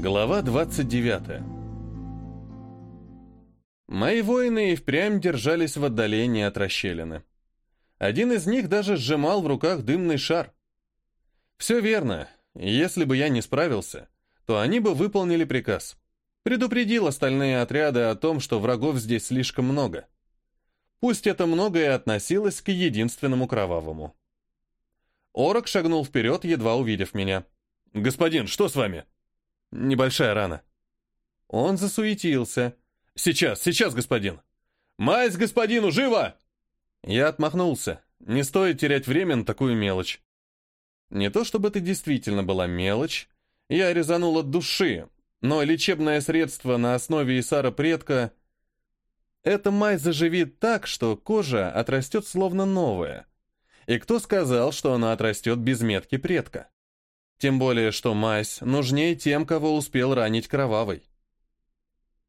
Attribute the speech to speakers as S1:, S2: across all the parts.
S1: Глава 29 Мои воины и впрямь держались в отдалении от расщелины. Один из них даже сжимал в руках дымный шар. Все верно. Если бы я не справился, то они бы выполнили приказ. Предупредил остальные отряды о том, что врагов здесь слишком много. Пусть это многое относилось к единственному кровавому. Орок шагнул вперед, едва увидев меня. «Господин, что с вами?» Небольшая рана. Он засуетился. «Сейчас, сейчас, господин!» «Мазь господину, живо!» Я отмахнулся. Не стоит терять время на такую мелочь. Не то чтобы это действительно была мелочь, я резанул от души, но лечебное средство на основе Исара предка... Эта мазь заживит так, что кожа отрастет словно новая. И кто сказал, что она отрастет без метки предка? Тем более, что мазь нужнее тем, кого успел ранить кровавой.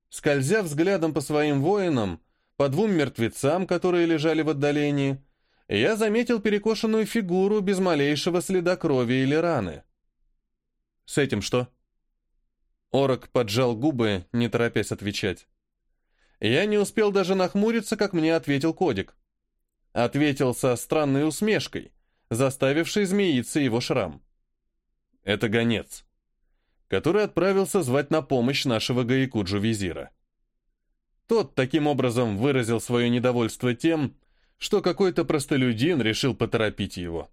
S1: Скользя взглядом по своим воинам, по двум мертвецам, которые лежали в отдалении, я заметил перекошенную фигуру без малейшего следа крови или раны. «С этим что?» Орок поджал губы, не торопясь отвечать. Я не успел даже нахмуриться, как мне ответил Кодик. Ответил со странной усмешкой, заставившей змеиться его шрам. Это гонец, который отправился звать на помощь нашего Гаикуджу-визира. Тот таким образом выразил свое недовольство тем, что какой-то простолюдин решил поторопить его.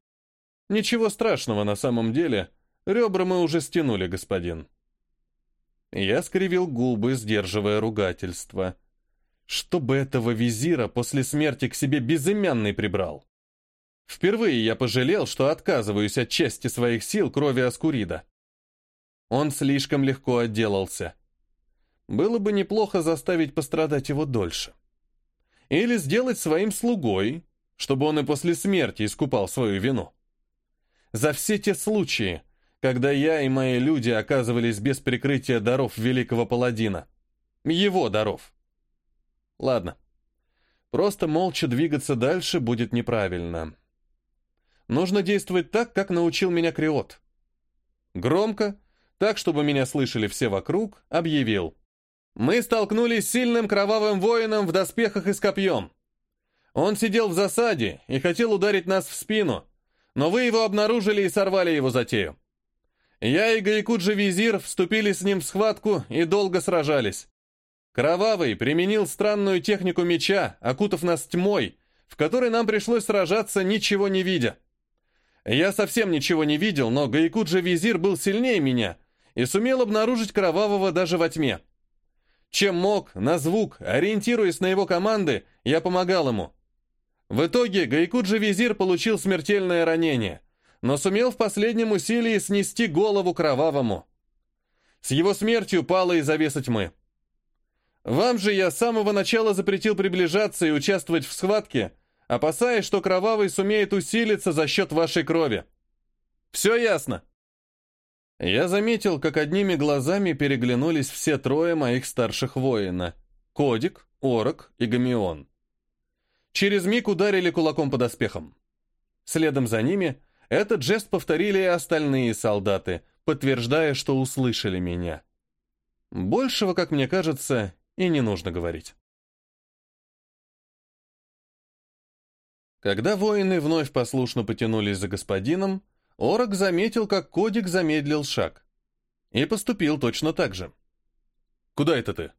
S1: Ничего страшного на самом деле, ребра мы уже стянули, господин. Я скривил губы, сдерживая ругательство. Чтобы этого визира после смерти к себе безымянный прибрал. Впервые я пожалел, что отказываюсь от части своих сил крови Аскурида. Он слишком легко отделался. Было бы неплохо заставить пострадать его дольше. Или сделать своим слугой, чтобы он и после смерти искупал свою вину. За все те случаи, когда я и мои люди оказывались без прикрытия даров великого паладина. Его даров. Ладно. Просто молча двигаться дальше будет неправильно. Нужно действовать так, как научил меня Криот. Громко, так, чтобы меня слышали все вокруг, объявил. Мы столкнулись с сильным кровавым воином в доспехах и с копьем. Он сидел в засаде и хотел ударить нас в спину, но вы его обнаружили и сорвали его затею. Я и Гайкуджи-визир вступили с ним в схватку и долго сражались. Кровавый применил странную технику меча, окутав нас тьмой, в которой нам пришлось сражаться, ничего не видя. Я совсем ничего не видел, но Гайкуджи-визир был сильнее меня и сумел обнаружить Кровавого даже во тьме. Чем мог, на звук, ориентируясь на его команды, я помогал ему. В итоге Гайкуджи-визир получил смертельное ранение, но сумел в последнем усилии снести голову Кровавому. С его смертью пала и завеса тьмы. Вам же я с самого начала запретил приближаться и участвовать в схватке, опасаясь, что кровавый сумеет усилиться за счет вашей крови. Все ясно?» Я заметил, как одними глазами переглянулись все трое моих старших воина — Кодик, Орок и Гамион. Через миг ударили кулаком по доспехам. Следом за ними этот жест повторили и остальные солдаты, подтверждая, что услышали меня. Большего, как мне кажется, и не нужно говорить. Когда воины вновь послушно потянулись за господином, Орок заметил, как Кодик замедлил шаг. И поступил точно так же. «Куда это ты?»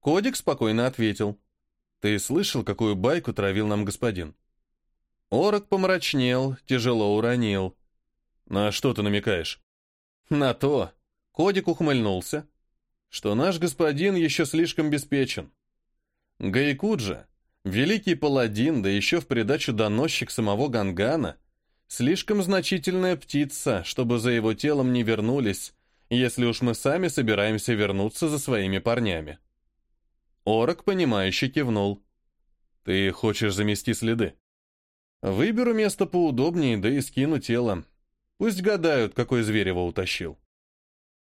S1: Кодик спокойно ответил. «Ты слышал, какую байку травил нам господин?» Орок помрачнел, тяжело уронил. «На что ты намекаешь?» «На то», — Кодик ухмыльнулся, «что наш господин еще слишком беспечен. Гайкуджа Великий паладин, да еще в придачу доносчик самого Гангана, слишком значительная птица, чтобы за его телом не вернулись, если уж мы сами собираемся вернуться за своими парнями. Орок, понимающе кивнул. «Ты хочешь замести следы?» «Выберу место поудобнее, да и скину тело. Пусть гадают, какой зверь его утащил».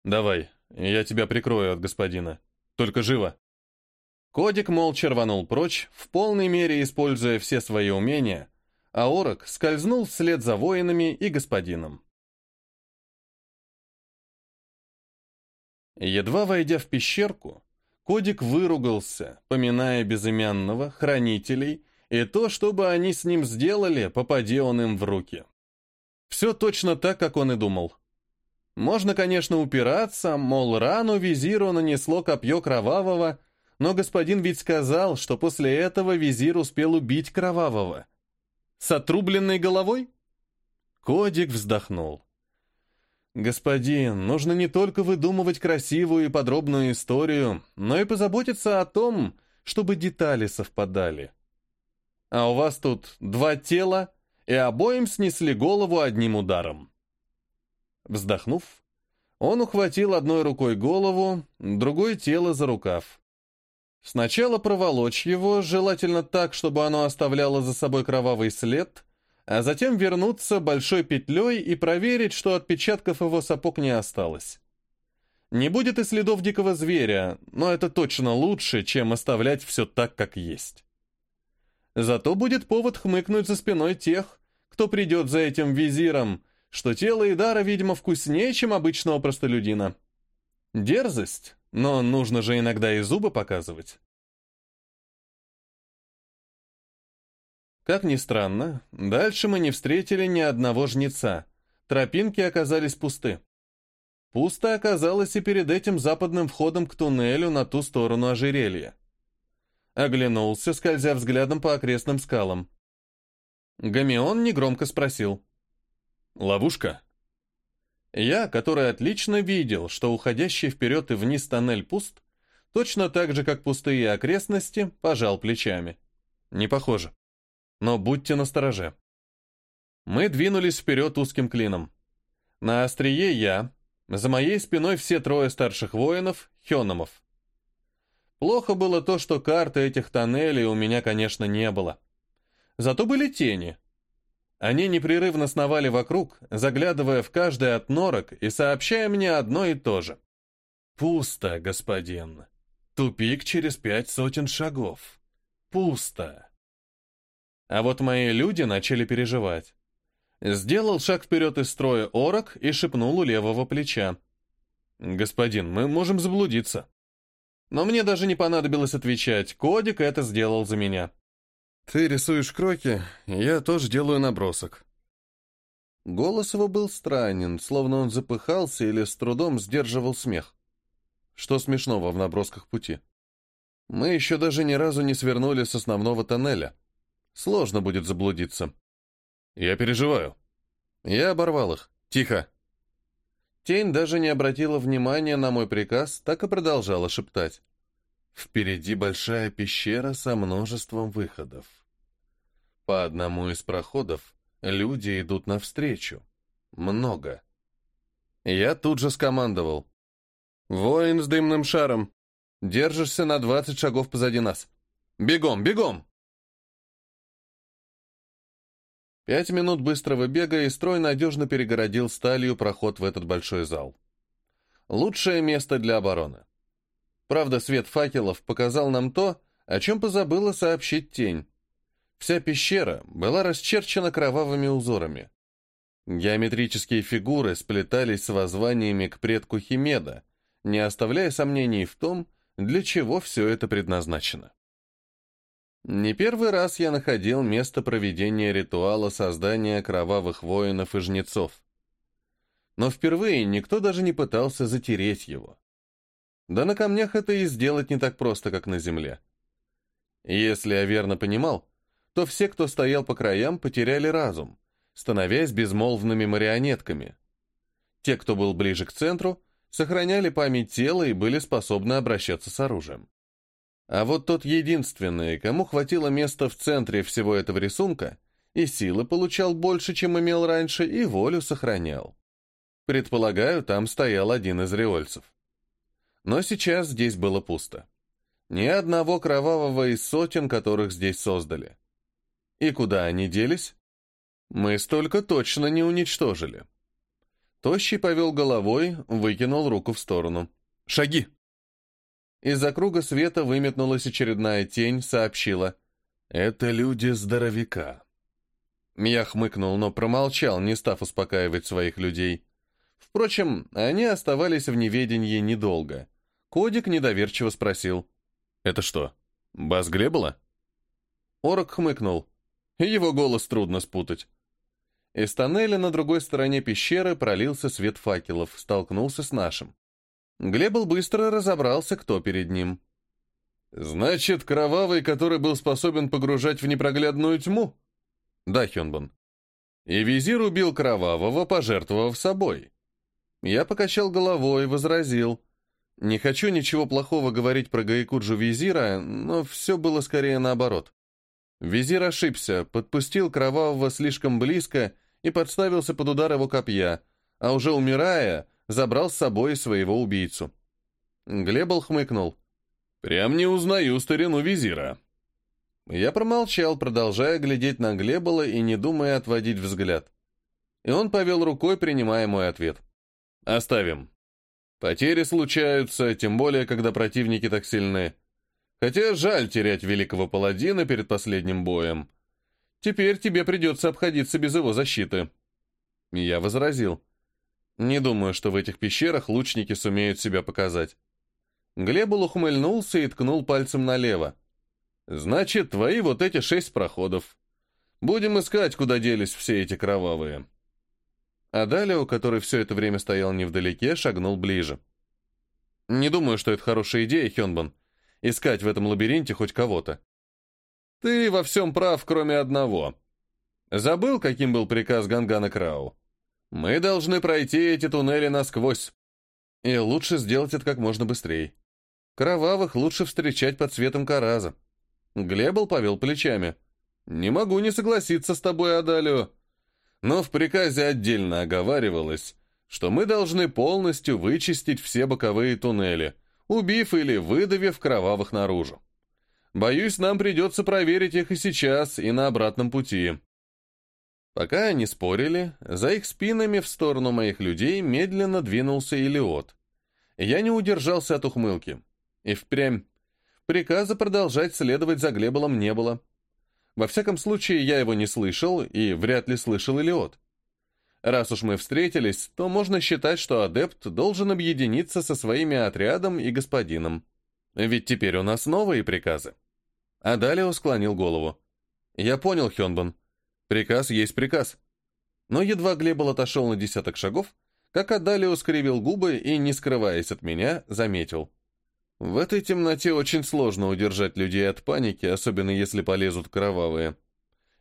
S1: «Давай, я тебя прикрою от господина. Только живо!» Кодик молча рванул прочь, в полной мере используя все свои умения, а Орок скользнул вслед за воинами и господином. Едва войдя в пещерку, Кодик выругался, поминая безымянного, хранителей, и то, что бы они с ним сделали, попади он им в руки. Все точно так, как он и думал. Можно, конечно, упираться, мол, рану визиру нанесло копье кровавого, но господин ведь сказал, что после этого визир успел убить кровавого. С отрубленной головой? Кодик вздохнул. «Господин, нужно не только выдумывать красивую и подробную историю, но и позаботиться о том, чтобы детали совпадали. А у вас тут два тела, и обоим снесли голову одним ударом». Вздохнув, он ухватил одной рукой голову, другой тело за рукав. Сначала проволочь его, желательно так, чтобы оно оставляло за собой кровавый след, а затем вернуться большой петлей и проверить, что отпечатков его сапог не осталось. Не будет и следов дикого зверя, но это точно лучше, чем оставлять все так, как есть. Зато будет повод хмыкнуть за спиной тех, кто придет за этим визиром, что тело Идара, видимо, вкуснее, чем обычного простолюдина. Дерзость, но нужно же иногда и зубы показывать. Как ни странно, дальше мы не встретили ни одного жнеца. Тропинки оказались пусты. Пусто оказалось и перед этим западным входом к туннелю на ту сторону ожерелья. Оглянулся, скользя взглядом по окрестным скалам. Гамион негромко спросил. «Ловушка?» Я, который отлично видел, что уходящий вперед и вниз тоннель пуст, точно так же, как пустые окрестности, пожал плечами. Не похоже. Но будьте настороже. Мы двинулись вперед узким клином. На острие я, за моей спиной все трое старших воинов, хёномов. Плохо было то, что карты этих тоннелей у меня, конечно, не было. Зато были тени. Они непрерывно сновали вокруг, заглядывая в каждый от норок и сообщая мне одно и то же. «Пусто, господин. Тупик через пять сотен шагов. Пусто». А вот мои люди начали переживать. Сделал шаг вперед из строя орок и шепнул у левого плеча. «Господин, мы можем заблудиться». Но мне даже не понадобилось отвечать, Кодик это сделал за меня. «Ты рисуешь кроки, я тоже делаю набросок». Голос его был странен, словно он запыхался или с трудом сдерживал смех. Что смешного в набросках пути? Мы еще даже ни разу не свернули с основного тоннеля. Сложно будет заблудиться. Я переживаю. Я оборвал их. Тихо. Тень даже не обратила внимания на мой приказ, так и продолжала шептать. Впереди большая пещера со множеством выходов. По одному из проходов люди идут навстречу. Много. Я тут же скомандовал. «Воин с дымным шаром, держишься на двадцать шагов позади нас. Бегом, бегом!» Пять минут быстрого бега, и строй надежно перегородил сталью проход в этот большой зал. Лучшее место для обороны. Правда, свет факелов показал нам то, о чем позабыла сообщить тень. Вся пещера была расчерчена кровавыми узорами. Геометрические фигуры сплетались с воззваниями к предку Химеда, не оставляя сомнений в том, для чего все это предназначено. Не первый раз я находил место проведения ритуала создания кровавых воинов и жнецов. Но впервые никто даже не пытался затереть его. Да на камнях это и сделать не так просто, как на земле. Если я верно понимал, то все, кто стоял по краям, потеряли разум, становясь безмолвными марионетками. Те, кто был ближе к центру, сохраняли память тела и были способны обращаться с оружием. А вот тот единственный, кому хватило места в центре всего этого рисунка, и силы получал больше, чем имел раньше, и волю сохранял. Предполагаю, там стоял один из реольцев. Но сейчас здесь было пусто. Ни одного кровавого из сотен, которых здесь создали. И куда они делись? Мы столько точно не уничтожили. Тощий повел головой, выкинул руку в сторону. «Шаги!» Из-за круга света выметнулась очередная тень, сообщила. «Это люди здоровяка». Я хмыкнул, но промолчал, не став успокаивать своих людей. Впрочем, они оставались в неведении недолго. Кодик недоверчиво спросил. «Это что, бас Глебола?» Орок хмыкнул. Его голос трудно спутать. Из тоннеля на другой стороне пещеры пролился свет факелов, столкнулся с нашим. Глебл быстро разобрался, кто перед ним. «Значит, кровавый, который был способен погружать в непроглядную тьму?» «Да, Хёнбан». «И визир убил кровавого, пожертвовав собой». Я покачал головой и возразил. «Не хочу ничего плохого говорить про Гаикуджу визира, но все было скорее наоборот. Визир ошибся, подпустил кровавого слишком близко и подставился под удар его копья, а уже умирая, забрал с собой своего убийцу. Глебл хмыкнул. «Прям не узнаю старину визира». Я промолчал, продолжая глядеть на Глебола и не думая отводить взгляд. И он повел рукой, принимая мой ответ. «Оставим. Потери случаются, тем более, когда противники так сильны. Хотя жаль терять великого паладина перед последним боем. Теперь тебе придется обходиться без его защиты». Я возразил. Не думаю, что в этих пещерах лучники сумеют себя показать. Глебул ухмыльнулся и ткнул пальцем налево. «Значит, твои вот эти шесть проходов. Будем искать, куда делись все эти кровавые». А Далио, который все это время стоял невдалеке, шагнул ближе. «Не думаю, что это хорошая идея, Хёнбан, искать в этом лабиринте хоть кого-то. Ты во всем прав, кроме одного. Забыл, каким был приказ Гангана Крау? Мы должны пройти эти туннели насквозь. И лучше сделать это как можно быстрее. Кровавых лучше встречать под светом Караза. Глебл повел плечами. «Не могу не согласиться с тобой, Адалио. Но в приказе отдельно оговаривалось, что мы должны полностью вычистить все боковые туннели, убив или выдавив кровавых наружу. Боюсь, нам придется проверить их и сейчас, и на обратном пути. Пока они спорили, за их спинами в сторону моих людей медленно двинулся Илиот. Я не удержался от ухмылки. И впрямь. Приказа продолжать следовать за Глеболом не было. Во всяком случае, я его не слышал, и вряд ли слышал Илиот. Раз уж мы встретились, то можно считать, что адепт должен объединиться со своими отрядом и господином. Ведь теперь у нас новые приказы. А далее склонил голову. «Я понял, Хёнбан. Приказ есть приказ. Но едва Глебол отошел на десяток шагов, как Адалио скривил губы и, не скрываясь от меня, заметил. В этой темноте очень сложно удержать людей от паники, особенно если полезут кровавые.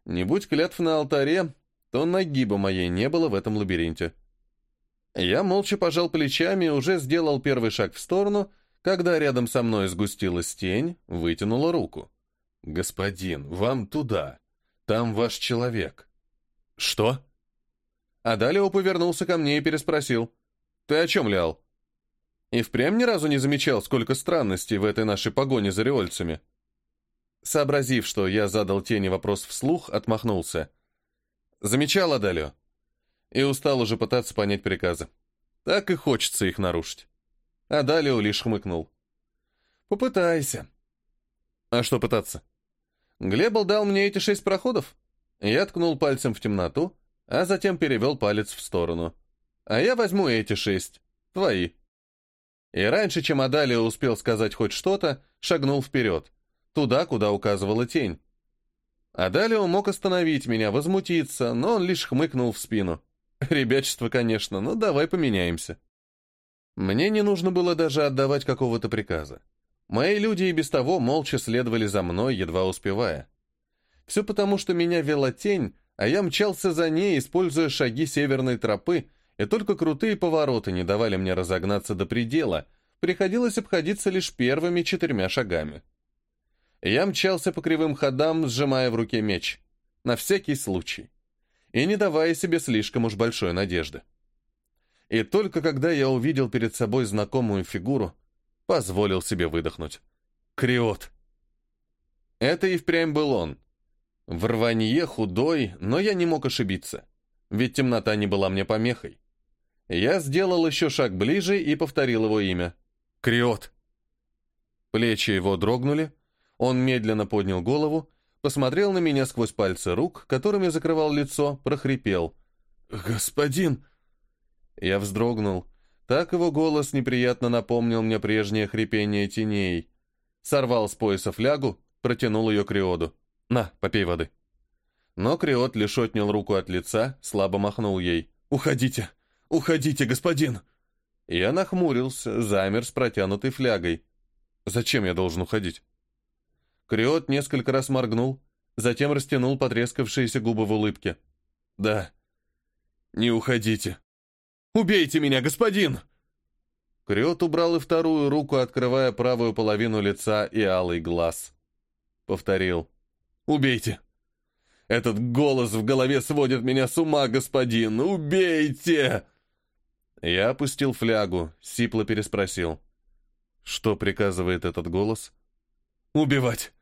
S1: Не будь клятв на алтаре, то нагиба моей не было в этом лабиринте. Я молча пожал плечами и уже сделал первый шаг в сторону, когда рядом со мной сгустилась тень, вытянула руку. «Господин, вам туда!» Там ваш человек». «Что?» А далее повернулся ко мне и переспросил. «Ты о чем, Лял?» И впрямь ни разу не замечал, сколько странностей в этой нашей погоне за реольцами. Сообразив, что я задал тени вопрос вслух, отмахнулся. Замечал Адалио. И устал уже пытаться понять приказы. Так и хочется их нарушить. Адалио лишь хмыкнул. «Попытайся». «А что пытаться?» Глебл дал мне эти шесть проходов. Я ткнул пальцем в темноту, а затем перевел палец в сторону. А я возьму эти шесть. Твои. И раньше, чем Адалия успел сказать хоть что-то, шагнул вперед. Туда, куда указывала тень. Адалио мог остановить меня, возмутиться, но он лишь хмыкнул в спину. Ребячество, конечно, но давай поменяемся. Мне не нужно было даже отдавать какого-то приказа. Мои люди и без того молча следовали за мной, едва успевая. Все потому, что меня вела тень, а я мчался за ней, используя шаги северной тропы, и только крутые повороты не давали мне разогнаться до предела, приходилось обходиться лишь первыми четырьмя шагами. Я мчался по кривым ходам, сжимая в руке меч. На всякий случай. И не давая себе слишком уж большой надежды. И только когда я увидел перед собой знакомую фигуру, Позволил себе выдохнуть. Криот. Это и впрямь был он. В рванье худой, но я не мог ошибиться. Ведь темнота не была мне помехой. Я сделал еще шаг ближе и повторил его имя. Криот. Плечи его дрогнули. Он медленно поднял голову, посмотрел на меня сквозь пальцы рук, которыми закрывал лицо, прохрипел. «Господин!» Я вздрогнул. Так его голос неприятно напомнил мне прежнее хрипение теней. Сорвал с пояса флягу, протянул ее Криоду. «На, попей воды». Но Криот лишь отнял руку от лица, слабо махнул ей. «Уходите! Уходите, господин!» Я нахмурился, замер с протянутой флягой. «Зачем я должен уходить?» Криот несколько раз моргнул, затем растянул потрескавшиеся губы в улыбке. «Да, не уходите. Убейте меня, господин!» Криот убрал и вторую руку, открывая правую половину лица и алый глаз. Повторил. «Убейте! Этот голос в голове сводит меня с ума, господин! Убейте!» Я опустил флягу, сипло переспросил. «Что приказывает этот голос?» «Убивать!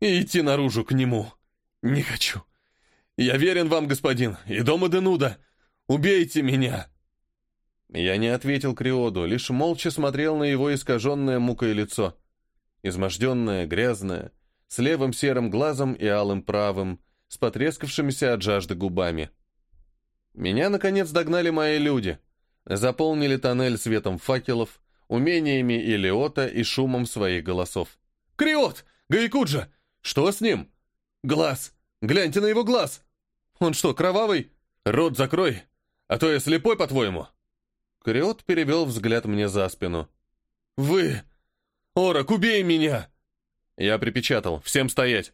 S1: И идти наружу к нему! Не хочу! Я верен вам, господин, и дома Денуда! Убейте меня!» Я не ответил Криоду, лишь молча смотрел на его искаженное мукой лицо. Изможденное, грязное, с левым серым глазом и алым правым, с потрескавшимися от жажды губами. Меня, наконец, догнали мои люди. Заполнили тоннель светом факелов, умениями Илиота и шумом своих голосов. «Криот! Гаикуджа! Что с ним? Глаз! Гляньте на его глаз! Он что, кровавый? Рот закрой, а то я слепой, по-твоему!» Криот перевел взгляд мне за спину. «Вы! Орок, убей меня!» Я припечатал. «Всем стоять!»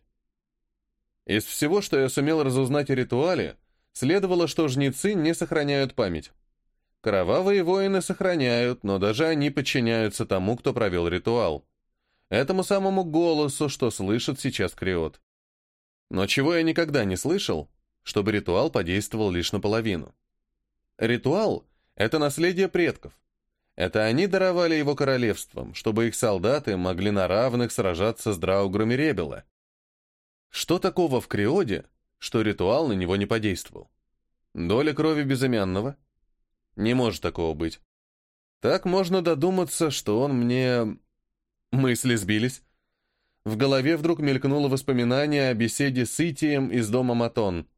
S1: Из всего, что я сумел разузнать о ритуале, следовало, что жнецы не сохраняют память. Кровавые воины сохраняют, но даже они подчиняются тому, кто провел ритуал. Этому самому голосу, что слышит сейчас Криот. Но чего я никогда не слышал, чтобы ритуал подействовал лишь наполовину. Ритуал это наследие предков. Это они даровали его королевством, чтобы их солдаты могли на равных сражаться с драуграми Ребела. Что такого в Криоде, что ритуал на него не подействовал? Доля крови безымянного? Не может такого быть. Так можно додуматься, что он мне... Мысли сбились. В голове вдруг мелькнуло воспоминание о беседе с Итием из дома Матон.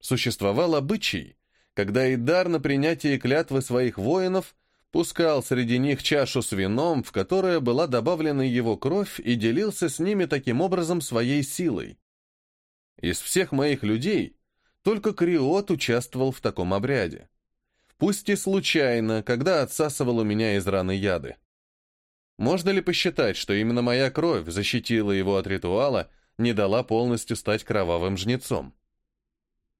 S1: Существовал обычай, когда Идар на принятие клятвы своих воинов пускал среди них чашу с вином, в которое была добавлена его кровь, и делился с ними таким образом своей силой. Из всех моих людей только Криот участвовал в таком обряде. Пусть и случайно, когда отсасывал у меня из раны яды. Можно ли посчитать, что именно моя кровь защитила его от ритуала, не дала полностью стать кровавым жнецом?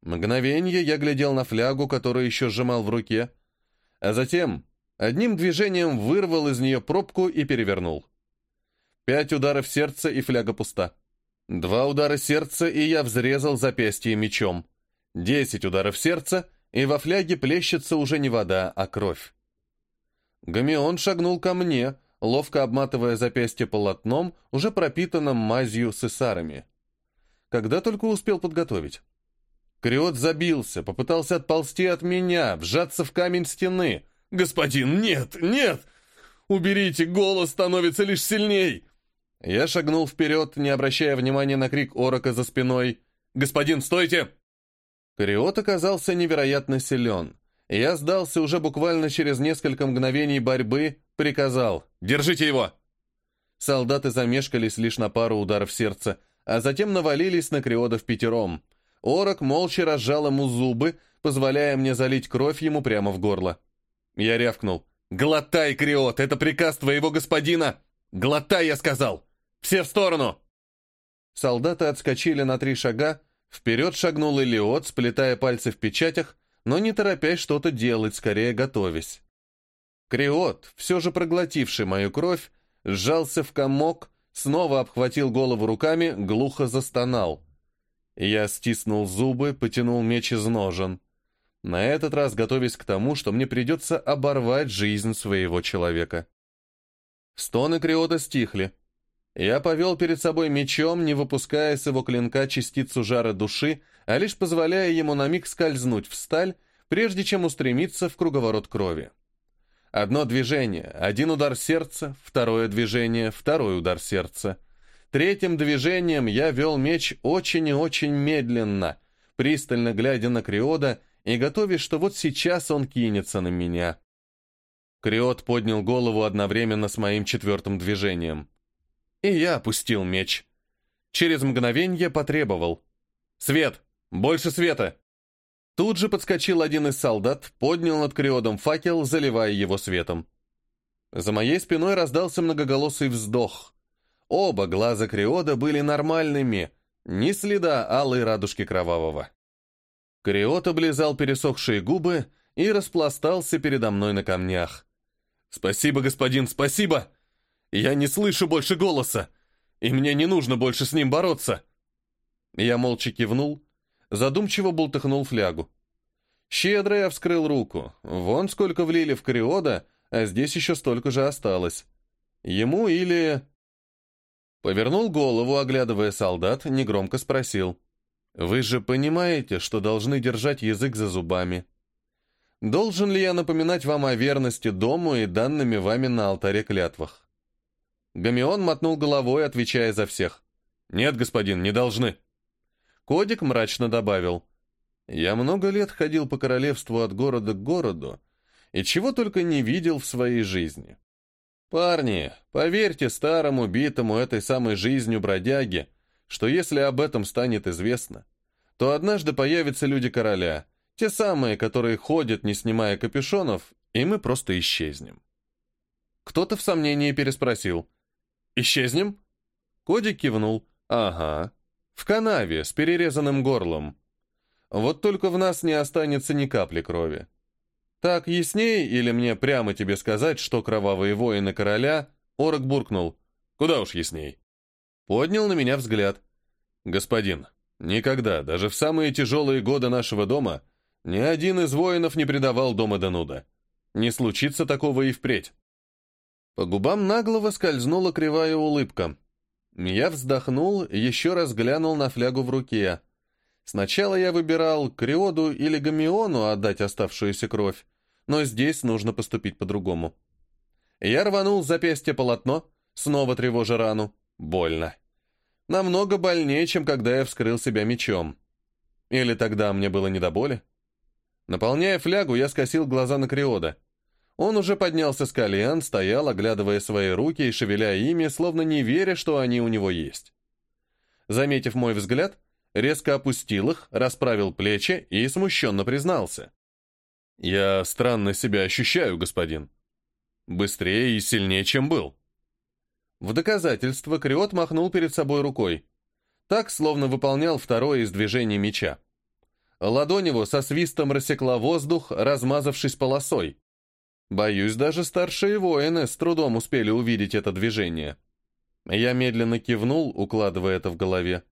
S1: Мгновенье я глядел на флягу, которую еще сжимал в руке, а затем одним движением вырвал из нее пробку и перевернул. Пять ударов сердца, и фляга пуста. Два удара сердца, и я взрезал запястье мечом. Десять ударов сердца, и во фляге плещется уже не вода, а кровь. Гамион шагнул ко мне, ловко обматывая запястье полотном, уже пропитанным мазью с эсарами. Когда только успел подготовить. Криот забился, попытался отползти от меня, вжаться в камень стены. «Господин, нет, нет! Уберите, голос становится лишь сильней!» Я шагнул вперед, не обращая внимания на крик Орока за спиной. «Господин, стойте!» Криот оказался невероятно силен. Я сдался уже буквально через несколько мгновений борьбы, приказал «Держите его!» Солдаты замешкались лишь на пару ударов сердца, а затем навалились на Криода в пятером — Орок молча разжал ему зубы, позволяя мне залить кровь ему прямо в горло. Я рявкнул. «Глотай, Криот, это приказ твоего господина! Глотай, я сказал! Все в сторону!» Солдаты отскочили на три шага, вперед шагнул Элиот, сплетая пальцы в печатях, но не торопясь что-то делать, скорее готовясь. Криот, все же проглотивший мою кровь, сжался в комок, снова обхватил голову руками, глухо застонал. Я стиснул зубы, потянул меч из ножен. На этот раз готовясь к тому, что мне придется оборвать жизнь своего человека. Стоны Криота стихли. Я повел перед собой мечом, не выпуская с его клинка частицу жара души, а лишь позволяя ему на миг скользнуть в сталь, прежде чем устремиться в круговорот крови. Одно движение, один удар сердца, второе движение, второй удар сердца. Третьим движением я вел меч очень и очень медленно, пристально глядя на Криода и готовясь, что вот сейчас он кинется на меня. Криот поднял голову одновременно с моим четвертым движением. И я опустил меч. Через мгновенье потребовал. «Свет! Больше света!» Тут же подскочил один из солдат, поднял над Криодом факел, заливая его светом. За моей спиной раздался многоголосый вздох. Оба глаза Криода были нормальными, ни следа алой радужки кровавого. Криот облизал пересохшие губы и распластался передо мной на камнях. «Спасибо, господин, спасибо! Я не слышу больше голоса, и мне не нужно больше с ним бороться!» Я молча кивнул, задумчиво бултыхнул флягу. Щедро я вскрыл руку. Вон сколько влили в Криода, а здесь еще столько же осталось. Ему или... Повернул голову, оглядывая солдат, негромко спросил. «Вы же понимаете, что должны держать язык за зубами. Должен ли я напоминать вам о верности дому и данными вами на алтаре клятвах?» Гамион мотнул головой, отвечая за всех. «Нет, господин, не должны». Кодик мрачно добавил. «Я много лет ходил по королевству от города к городу, и чего только не видел в своей жизни. Парни, поверьте старому, битому этой самой жизнью бродяге, что если об этом станет известно, то однажды появятся люди короля, те самые, которые ходят, не снимая капюшонов, и мы просто исчезнем. Кто-то в сомнении переспросил. «Исчезнем?» Кодик кивнул. «Ага. В канаве, с перерезанным горлом. Вот только в нас не останется ни капли крови. «Так ясней, или мне прямо тебе сказать, что кровавые воины короля?» Орок буркнул. «Куда уж ясней?» Поднял на меня взгляд. «Господин, никогда, даже в самые тяжелые годы нашего дома, ни один из воинов не предавал дома Дануда. Не случится такого и впредь». По губам наглого скользнула кривая улыбка. Я вздохнул, еще раз глянул на флягу в руке. Сначала я выбирал Криоду или Гамиону отдать оставшуюся кровь, но здесь нужно поступить по-другому. Я рванул с запястья полотно, снова тревожа рану. Больно. Намного больнее, чем когда я вскрыл себя мечом. Или тогда мне было не до боли? Наполняя флягу, я скосил глаза на Криода. Он уже поднялся с колен, стоял, оглядывая свои руки и шевеля ими, словно не веря, что они у него есть. Заметив мой взгляд, резко опустил их, расправил плечи и смущенно признался. «Я странно себя ощущаю, господин. Быстрее и сильнее, чем был». В доказательство Криот махнул перед собой рукой. Так, словно выполнял второе из движений меча. Ладонь его со свистом рассекла воздух, размазавшись полосой. Боюсь, даже старшие воины с трудом успели увидеть это движение. Я медленно кивнул, укладывая это в голове.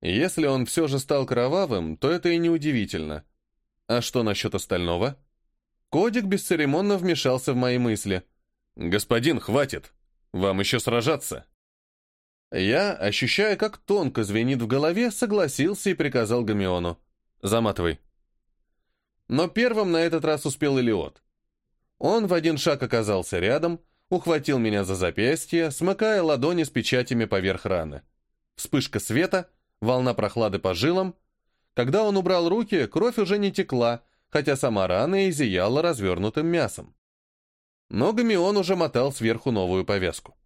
S1: Если он все же стал кровавым, то это и не удивительно. А что насчет остального? Кодик бесцеремонно вмешался в мои мысли. «Господин, хватит! Вам еще сражаться!» Я, ощущая, как тонко звенит в голове, согласился и приказал Гамиону. «Заматывай». Но первым на этот раз успел Элиот. Он в один шаг оказался рядом, ухватил меня за запястье, смыкая ладони с печатями поверх раны. Вспышка света — волна прохлады по жилам. Когда он убрал руки, кровь уже не текла, хотя сама рана и развернутым мясом. Но Гамион уже мотал сверху новую повязку.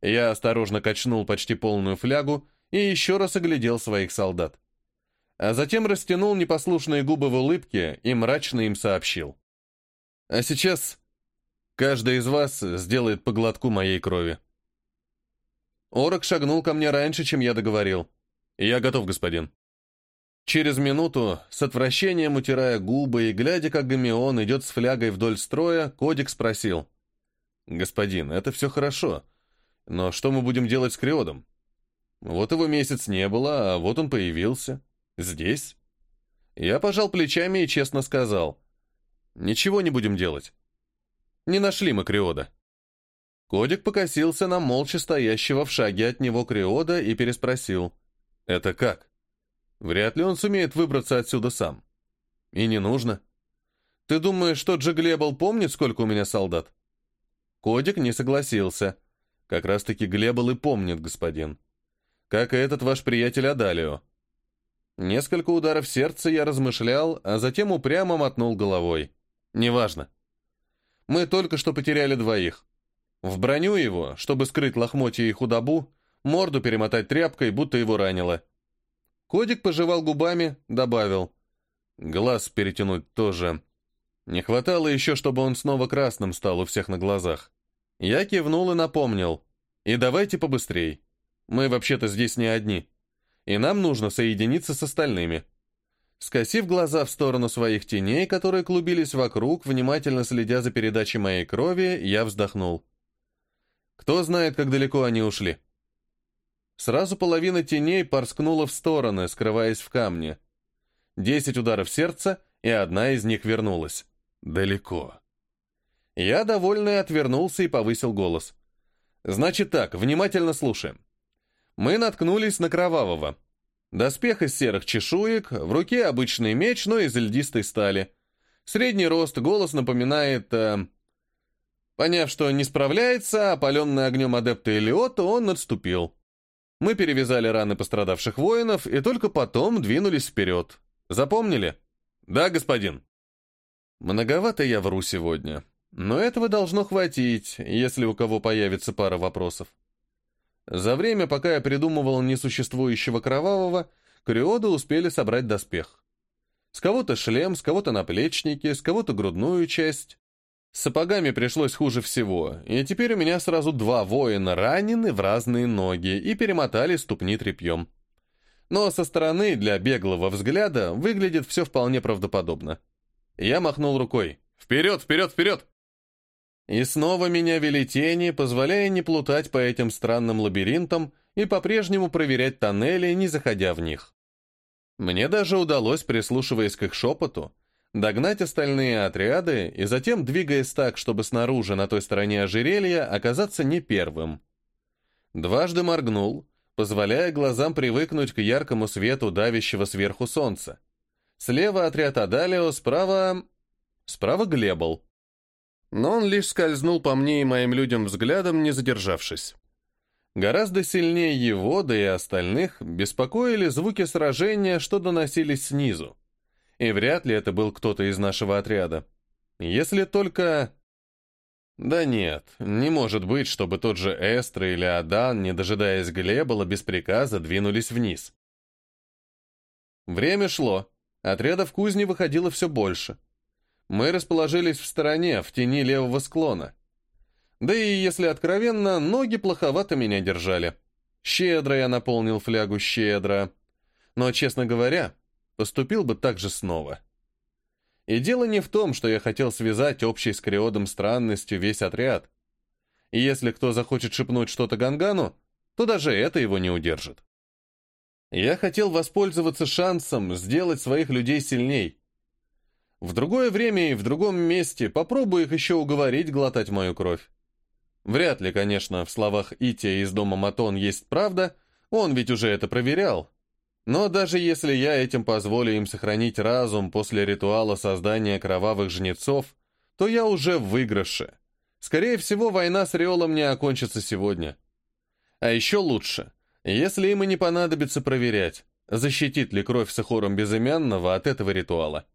S1: Я осторожно качнул почти полную флягу и еще раз оглядел своих солдат. А затем растянул непослушные губы в улыбке и мрачно им сообщил. «А сейчас каждый из вас сделает по глотку моей крови». Орок шагнул ко мне раньше, чем я договорил. «Я готов, господин». Через минуту, с отвращением утирая губы и глядя, как Гамион идет с флягой вдоль строя, Кодик спросил. «Господин, это все хорошо, но что мы будем делать с Криодом? Вот его месяц не было, а вот он появился. Здесь?» Я пожал плечами и честно сказал. «Ничего не будем делать. Не нашли мы Криода». Кодик покосился на молча стоящего в шаге от него Криода и переспросил. Это как? Вряд ли он сумеет выбраться отсюда сам. И не нужно. Ты думаешь, что Джиглебл помнит, сколько у меня солдат? Кодик не согласился. Как раз-таки Глебл и помнит, господин. Как и этот ваш приятель Адалио. Несколько ударов сердца я размышлял, а затем упрямо мотнул головой. Неважно. Мы только что потеряли двоих. В броню его, чтобы скрыть лохмотья и худобу, морду перемотать тряпкой, будто его ранило. Кодик пожевал губами, добавил. Глаз перетянуть тоже. Не хватало еще, чтобы он снова красным стал у всех на глазах. Я кивнул и напомнил. И давайте побыстрей. Мы вообще-то здесь не одни и нам нужно соединиться с остальными. Скосив глаза в сторону своих теней, которые клубились вокруг, внимательно следя за передачей моей крови, я вздохнул. Кто знает, как далеко они ушли. Сразу половина теней порскнула в стороны, скрываясь в камне. Десять ударов сердца, и одна из них вернулась. Далеко. Я, довольный, отвернулся и повысил голос. «Значит так, внимательно слушаем мы наткнулись на кровавого. Доспех из серых чешуек, в руке обычный меч, но из льдистой стали. Средний рост, голос напоминает... Э, поняв, что не справляется, опаленный огнем адепта Элиота, он отступил. Мы перевязали раны пострадавших воинов и только потом двинулись вперед. Запомнили? Да, господин. Многовато я вру сегодня, но этого должно хватить, если у кого появится пара вопросов. За время, пока я придумывал несуществующего кровавого, криоды успели собрать доспех. С кого-то шлем, с кого-то наплечники, с кого-то грудную часть. С сапогами пришлось хуже всего, и теперь у меня сразу два воина ранены в разные ноги и перемотали ступни тряпьем. Но со стороны для беглого взгляда выглядит все вполне правдоподобно. Я махнул рукой. «Вперед, вперед, вперед!» И снова меня вели тени, позволяя не плутать по этим странным лабиринтам и по-прежнему проверять тоннели, не заходя в них. Мне даже удалось, прислушиваясь к их шепоту, догнать остальные отряды и затем, двигаясь так, чтобы снаружи, на той стороне ожерелья, оказаться не первым. Дважды моргнул, позволяя глазам привыкнуть к яркому свету давящего сверху солнца. Слева отряд Адалио, справа... справа Глебл. Но он лишь скользнул по мне и моим людям взглядом, не задержавшись. Гораздо сильнее его, да и остальных, беспокоили звуки сражения, что доносились снизу. И вряд ли это был кто-то из нашего отряда. Если только... Да нет, не может быть, чтобы тот же Эстра или Адан, не дожидаясь Глебола, без приказа двинулись вниз. Время шло. Отрядов кузни выходило все больше мы расположились в стороне, в тени левого склона. Да и, если откровенно, ноги плоховато меня держали. Щедро я наполнил флягу, щедро. Но, честно говоря, поступил бы так же снова. И дело не в том, что я хотел связать общей с Криодом странностью весь отряд. И если кто захочет шепнуть что-то Гангану, то даже это его не удержит. Я хотел воспользоваться шансом сделать своих людей сильней, в другое время и в другом месте попробую их еще уговорить глотать мою кровь. Вряд ли, конечно, в словах Ити из дома Матон есть правда, он ведь уже это проверял. Но даже если я этим позволю им сохранить разум после ритуала создания кровавых жнецов, то я уже в выигрыше. Скорее всего, война с Риолом не окончится сегодня. А еще лучше, если им и не понадобится проверять, защитит ли кровь Сахором Безымянного от этого ритуала.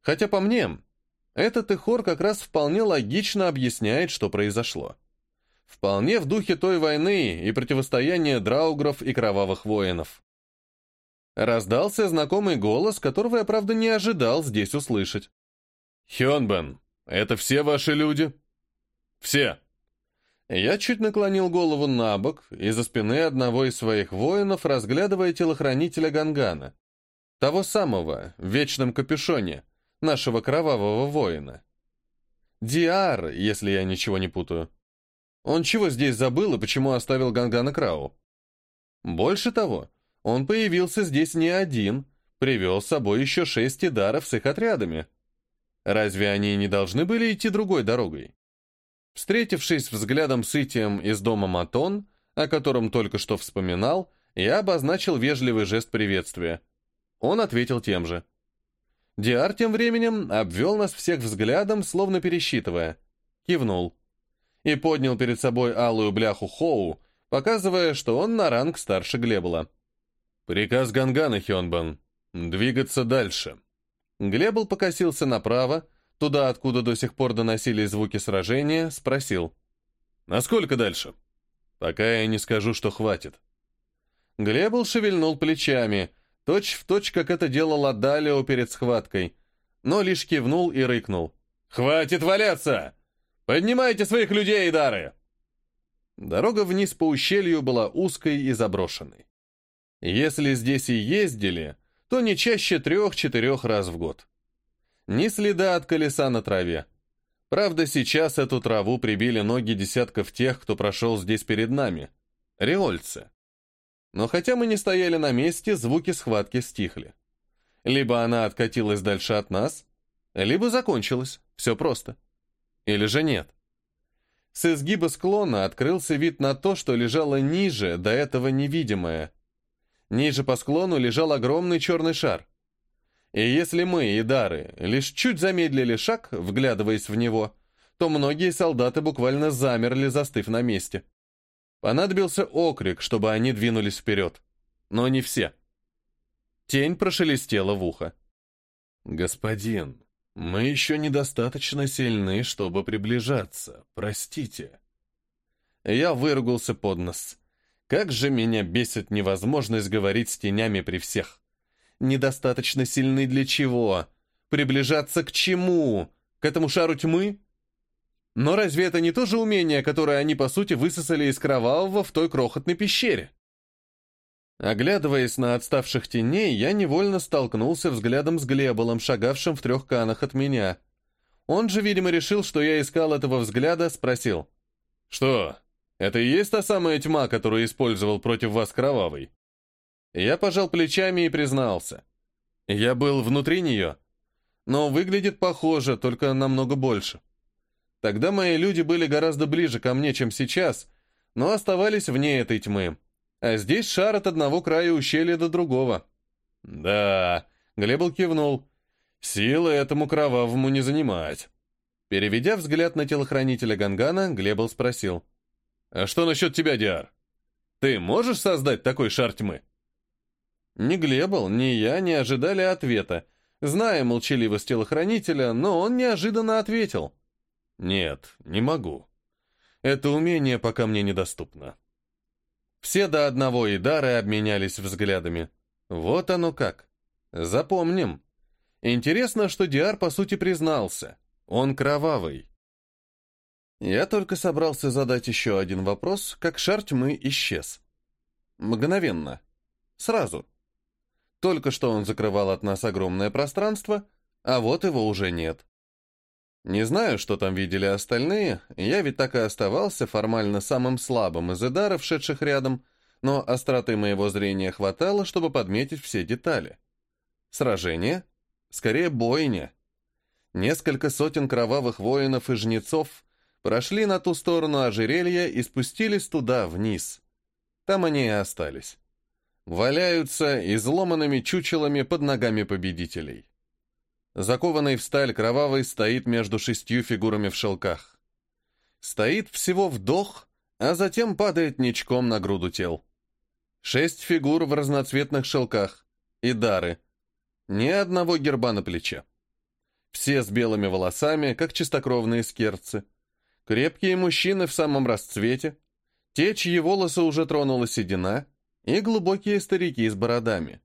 S1: Хотя по мне, этот ихор как раз вполне логично объясняет, что произошло. Вполне в духе той войны и противостояния драугров и кровавых воинов. Раздался знакомый голос, которого я, правда, не ожидал здесь услышать. «Хёнбен, это все ваши люди?» «Все!» Я чуть наклонил голову на бок, из-за спины одного из своих воинов, разглядывая телохранителя Гангана. Того самого, в вечном капюшоне, нашего кровавого воина. Диар, если я ничего не путаю. Он чего здесь забыл и почему оставил Гангана Крау? Больше того, он появился здесь не один, привел с собой еще шесть идаров с их отрядами. Разве они не должны были идти другой дорогой? Встретившись взглядом с Итием из дома Матон, о котором только что вспоминал, я обозначил вежливый жест приветствия. Он ответил тем же. Диар тем временем обвел нас всех взглядом, словно пересчитывая. Кивнул. И поднял перед собой алую бляху Хоу, показывая, что он на ранг старше Глебла. «Приказ Гангана, Хёнбан. Двигаться дальше».
S2: Глебл покосился направо, туда, откуда до сих пор доносились звуки сражения, спросил.
S1: «Насколько дальше?» «Пока я не скажу, что хватит».
S2: Глебл шевельнул плечами, точь в точь, как это делал Адалио перед схваткой, но лишь кивнул и рыкнул.
S1: «Хватит валяться! Поднимайте своих людей, Дары!»
S2: Дорога вниз по ущелью была узкой и заброшенной. Если здесь и ездили, то не чаще трех-четырех раз в год. Ни следа от колеса на траве. Правда, сейчас эту траву прибили ноги десятков тех, кто прошел здесь перед нами. Реольцы. Но хотя мы не стояли на месте, звуки схватки стихли. Либо она откатилась дальше от нас, либо закончилась, все просто. Или же нет. С изгиба склона открылся вид на то, что лежало ниже, до этого невидимое. Ниже по склону лежал огромный черный шар. И если мы, и Дары, лишь чуть замедлили шаг, вглядываясь в него, то многие солдаты буквально замерли, застыв на месте. Понадобился окрик, чтобы они двинулись вперед. Но не все. Тень прошелестела в ухо.
S1: «Господин, мы еще недостаточно сильны, чтобы приближаться. Простите».
S2: Я выругался под нос. Как же меня бесит невозможность говорить с тенями при всех. Недостаточно сильны для чего? Приближаться к чему? К этому шару тьмы? Но разве это не то же умение, которое они, по сути, высосали из кровавого в той крохотной пещере? Оглядываясь на отставших теней, я невольно столкнулся взглядом с Глеболом, шагавшим в трех канах от меня. Он же, видимо, решил, что я искал этого взгляда, спросил.
S1: «Что, это и есть та самая тьма, которую использовал против вас Кровавый?»
S2: Я пожал плечами и признался. Я был внутри нее, но выглядит похоже, только намного больше. Тогда мои люди были гораздо ближе ко мне, чем сейчас, но оставались вне этой тьмы. А здесь шар от одного края ущелья до другого.
S1: Да, Глебл кивнул. Силы этому кровавому не занимать.
S2: Переведя взгляд на телохранителя Гангана, Глебл спросил.
S1: «А что насчет тебя, Диар? Ты можешь создать такой шар тьмы?»
S2: Ни Глебл, ни я не ожидали ответа, зная молчаливость телохранителя, но он неожиданно ответил.
S1: «Нет, не могу. Это умение пока мне недоступно».
S2: Все до одного и дары обменялись взглядами. Вот оно как. Запомним. Интересно, что Диар по сути признался. Он кровавый. Я только собрался задать еще один вопрос, как шар тьмы исчез. Мгновенно. Сразу. Только что он закрывал от нас огромное пространство, а вот его уже нет. Не знаю, что там видели остальные, я ведь так и оставался формально самым слабым из идаров, шедших рядом, но остроты моего зрения хватало, чтобы подметить все детали. Сражение? Скорее, бойня. Несколько сотен кровавых воинов и жнецов прошли на ту сторону ожерелья и спустились туда, вниз. Там они и остались. Валяются изломанными чучелами под ногами победителей. Закованный в сталь кровавый стоит между шестью фигурами в шелках. Стоит всего вдох, а затем падает ничком на груду тел. Шесть фигур в разноцветных шелках. И дары. Ни одного герба на плече. Все с белыми волосами, как чистокровные скерцы. Крепкие мужчины в самом расцвете. Те, чьи волосы уже тронула седина. И глубокие старики с бородами.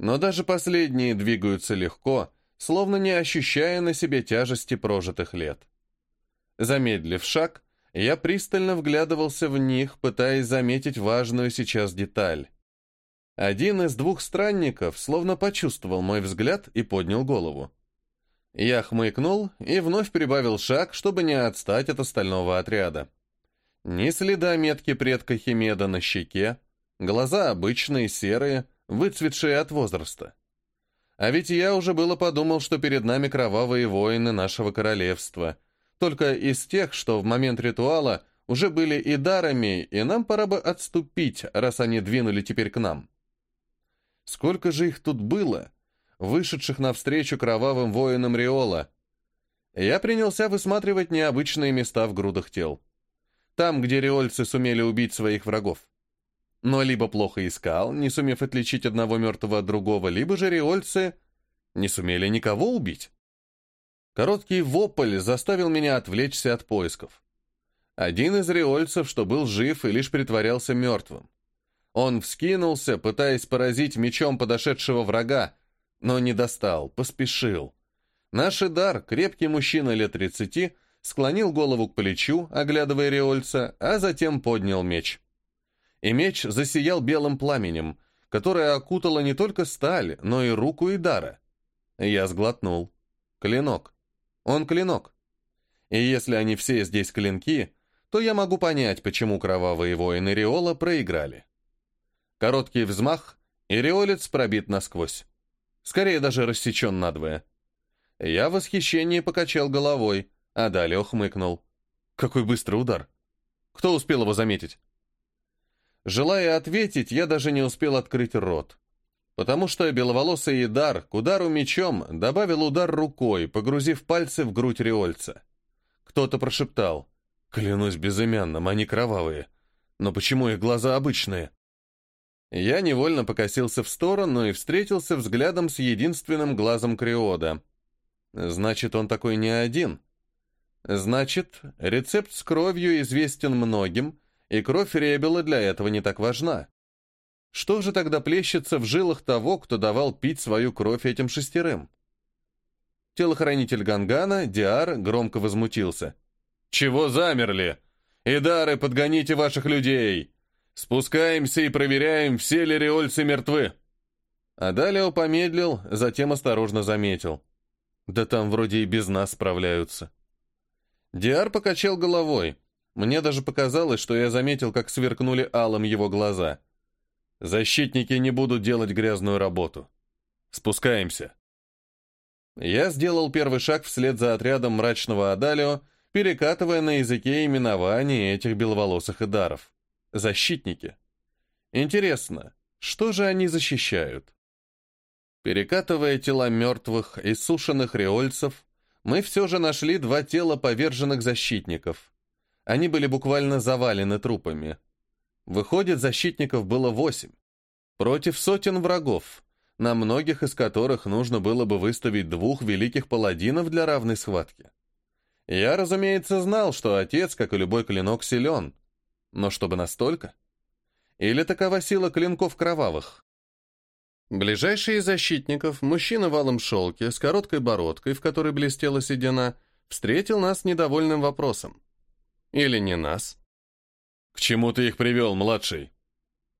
S2: Но даже последние двигаются легко, словно не ощущая на себе тяжести прожитых лет. Замедлив шаг, я пристально вглядывался в них, пытаясь заметить важную сейчас деталь. Один из двух странников словно почувствовал мой взгляд и поднял голову. Я хмыкнул и вновь прибавил шаг, чтобы не отстать от остального отряда. Ни следа метки предка Химеда на щеке, глаза обычные, серые, выцветшие от возраста. А ведь я уже было подумал, что перед нами кровавые воины нашего королевства, только из тех, что в момент ритуала уже были и дарами, и нам пора бы отступить, раз они двинули теперь к нам. Сколько же их тут было, вышедших навстречу кровавым воинам Риола? Я принялся высматривать необычные места в грудах тел. Там, где риольцы сумели убить своих врагов.
S1: Но либо плохо искал, не сумев отличить одного мертвого от другого, либо же риольцы не сумели никого убить. Короткий вопль заставил меня отвлечься от поисков. Один из риольцев, что был жив и лишь притворялся мертвым. Он вскинулся, пытаясь поразить мечом подошедшего врага, но не достал, поспешил. Наш Идар, крепкий мужчина лет тридцати, склонил голову к плечу, оглядывая Риольца, а затем поднял меч. И меч засиял белым пламенем, которое окутало не только сталь, но и руку Идара. Я сглотнул. Клинок. Он клинок. И если они все здесь клинки, то я могу понять, почему кровавые воины Риола проиграли. Короткий взмах, и Риолец пробит насквозь. Скорее даже рассечен надвое. Я в восхищении покачал головой, а далее ухмыкнул. Какой быстрый удар! Кто успел его заметить? Желая ответить, я даже не успел открыть рот. Потому что беловолосый Идар к удару мечом добавил удар рукой, погрузив пальцы в грудь Риольца. Кто-то прошептал. «Клянусь безымянным, они кровавые. Но почему их глаза обычные?» Я невольно покосился в сторону и встретился взглядом с единственным глазом Криода. Значит, он такой не один. Значит, рецепт с кровью известен многим, и кровь Ребела для этого не так важна. Что же тогда плещется в жилах того, кто давал пить свою кровь этим шестерым? Телохранитель Гангана, Диар, громко возмутился. «Чего замерли? Идары, подгоните ваших людей! Спускаемся и проверяем, все ли риольцы мертвы. А далее помедлил, затем осторожно заметил. Да там вроде и без нас справляются. Диар покачал головой. Мне даже показалось, что я заметил, как сверкнули алым его глаза. Защитники не будут делать грязную работу. Спускаемся. Я сделал первый шаг вслед за отрядом мрачного Адалио, перекатывая на языке именование этих беловолосых идаров. Защитники. Интересно, что же они защищают? Перекатывая тела мертвых и сушеных риольцев, мы все же нашли два тела поверженных защитников. Они были буквально завалены трупами. Выходит, защитников было восемь. Против сотен врагов, на многих из которых нужно было бы выставить двух великих паладинов для равной схватки. Я, разумеется, знал, что отец, как и любой клинок, силен, но чтобы настолько? Или такова сила клинков кровавых? Ближайший из защитников, мужчина в алом шелке, с короткой бородкой, в которой блестела седина, встретил нас недовольным вопросом. Или не нас? «К чему ты их привел, младший?»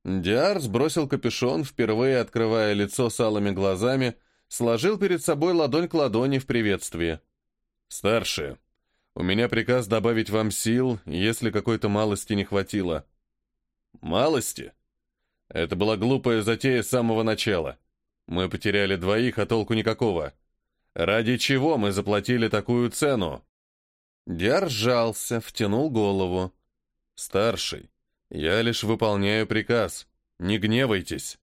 S1: Диар сбросил капюшон, впервые открывая лицо с алыми глазами, сложил перед собой ладонь к ладони в приветствии. «Старшие, у меня приказ добавить вам сил, если какой-то малости не хватило. Малости? Это была глупая затея с самого начала. Мы потеряли двоих, а толку никакого. Ради чего мы заплатили такую цену? Держался, втянул голову. Старший, я лишь выполняю приказ. Не гневайтесь.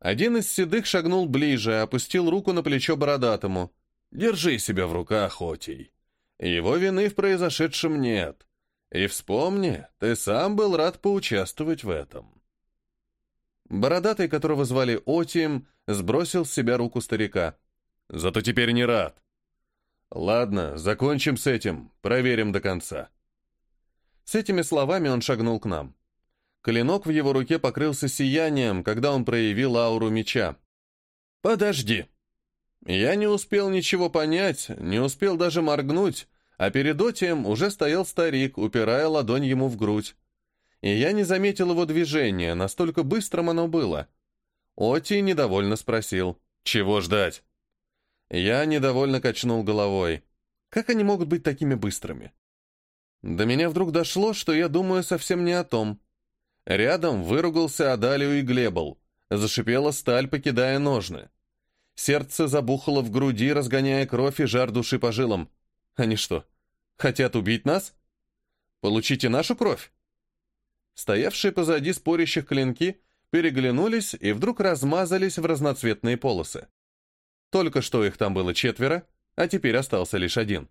S1: Один из седых шагнул ближе, опустил руку на плечо бородатому. Держи себя в руках, Отий. Его вины в произошедшем нет. И вспомни, ты сам был рад поучаствовать в этом. Бородатый, которого звали Отием, сбросил с себя руку старика. Зато теперь не рад. Ладно, закончим с этим, проверим до конца. С этими словами он шагнул к нам. Клинок в его руке покрылся сиянием, когда он проявил ауру меча. «Подожди!» Я не успел ничего понять, не успел даже моргнуть, а перед Отием уже стоял старик, упирая ладонь ему в грудь. И я не заметил его движения, настолько быстрым оно было. Оти недовольно спросил, «Чего ждать?» Я недовольно качнул головой. Как они могут быть такими быстрыми? До меня вдруг дошло, что я думаю совсем не о том. Рядом выругался Адалию и Глебл. Зашипела сталь, покидая ножны. Сердце забухало в груди, разгоняя кровь и жар души по жилам. Они что, хотят убить нас? Получите нашу кровь? Стоявшие позади спорящих клинки переглянулись и вдруг размазались в разноцветные полосы. Только что их там было четверо, а теперь остался лишь один.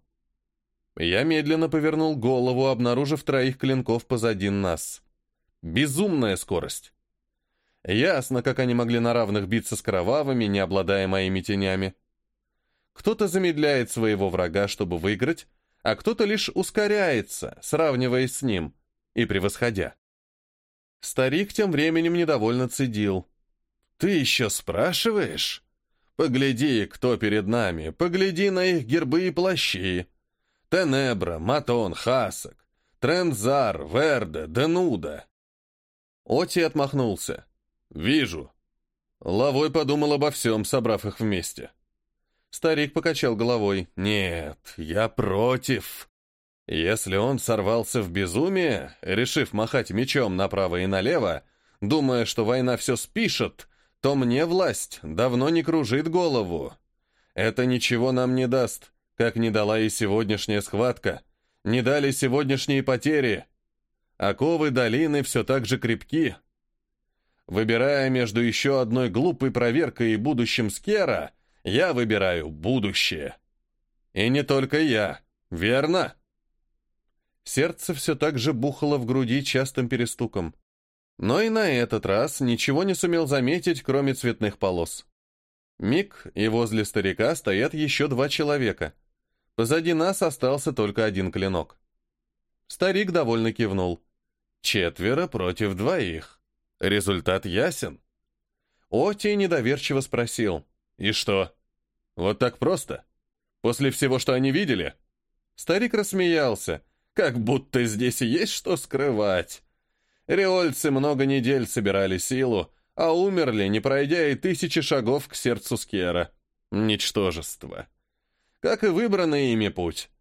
S1: Я медленно повернул голову, обнаружив троих клинков позади нас.
S2: Безумная скорость. Ясно, как они могли на равных биться с кровавыми, не обладая моими тенями. Кто-то замедляет своего врага, чтобы выиграть, а кто-то лишь ускоряется, сравниваясь с ним и превосходя. Старик тем временем недовольно цедил. «Ты еще спрашиваешь? Погляди, кто перед нами, погляди на их гербы и плащи. Тенебра, Матон, Хасак, Трензар, Верде, Денуда». Оти отмахнулся. «Вижу». Лавой подумал обо всем, собрав их вместе. Старик покачал головой. «Нет, я против. Если он сорвался в безумие, решив махать мечом направо и налево, думая, что война все спишет, то мне власть давно не кружит голову. Это ничего нам не даст, как не дала и сегодняшняя схватка, не дали сегодняшние потери. Оковы долины все так же крепки, Выбирая между еще одной глупой проверкой и будущим Скера, я выбираю будущее. И не только я, верно? Сердце все так же бухало в груди частым перестуком. Но и на этот раз ничего не сумел заметить, кроме цветных полос. Миг, и возле старика стоят еще два человека. Позади нас остался только один клинок. Старик довольно кивнул. Четверо против двоих. Результат ясен. Оти недоверчиво спросил. «И что? Вот так просто? После всего, что они видели?» Старик рассмеялся. «Как будто здесь есть что скрывать. Риольцы много недель собирали силу, а умерли, не пройдя и тысячи шагов к сердцу Скера. Ничтожество. Как и выбранный ими путь.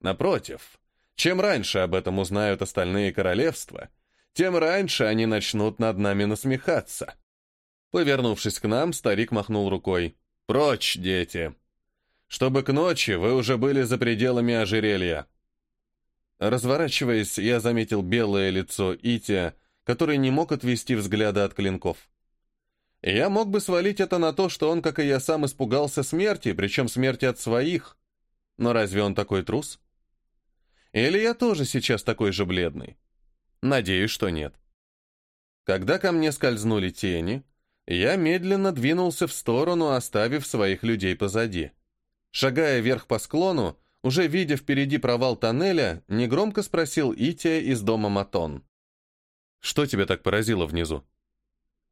S2: Напротив, чем раньше об этом узнают остальные королевства, тем раньше они начнут над нами насмехаться. Повернувшись к нам, старик махнул рукой. «Прочь, дети! Чтобы к ночи вы уже были за пределами ожерелья». Разворачиваясь, я заметил белое лицо Ития, который не мог отвести взгляда от клинков. Я мог бы свалить это на то, что он, как и я сам, испугался смерти, причем смерти от своих. Но разве он такой трус? Или я тоже сейчас такой же бледный? Надеюсь, что нет. Когда ко мне скользнули тени, я медленно двинулся в сторону, оставив своих людей позади. Шагая вверх по склону, уже видя впереди провал тоннеля, негромко спросил Ития из дома Матон. «Что тебя так поразило внизу?»